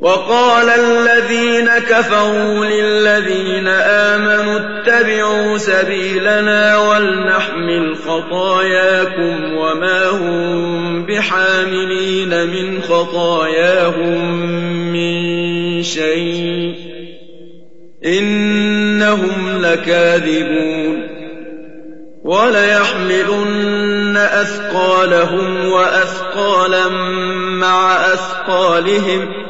وقال الذين كفروا للذين آمنوا اتبعوا سبيلنا ولنحمل خطاياكم وما هم بحاملين من خطاياهم من شيء إنهم لكاذبون وليحملن أثقالهم وأثقالا مع أثقالهم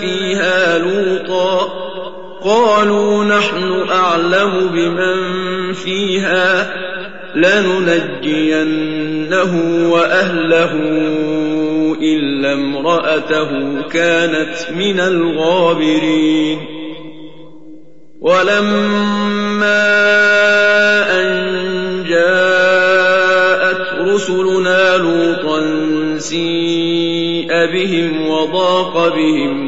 فيها لوطا قالوا نحن أعلم بمن فيها لننجينه وأهله إلا امرأته كانت من الغابرين ولما أن جاءت رسلنا لوطا سيء بهم وضاق بهم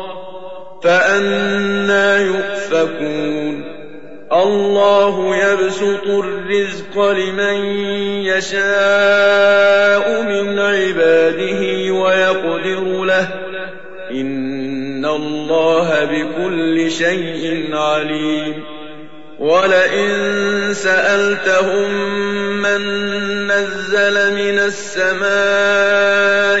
فأنا يؤفكون. الله يبسط الرزق لمن يشاء من عباده ويقدر له. إن الله بكل شيء عليم. ولئن سألتهم من نزل من السماء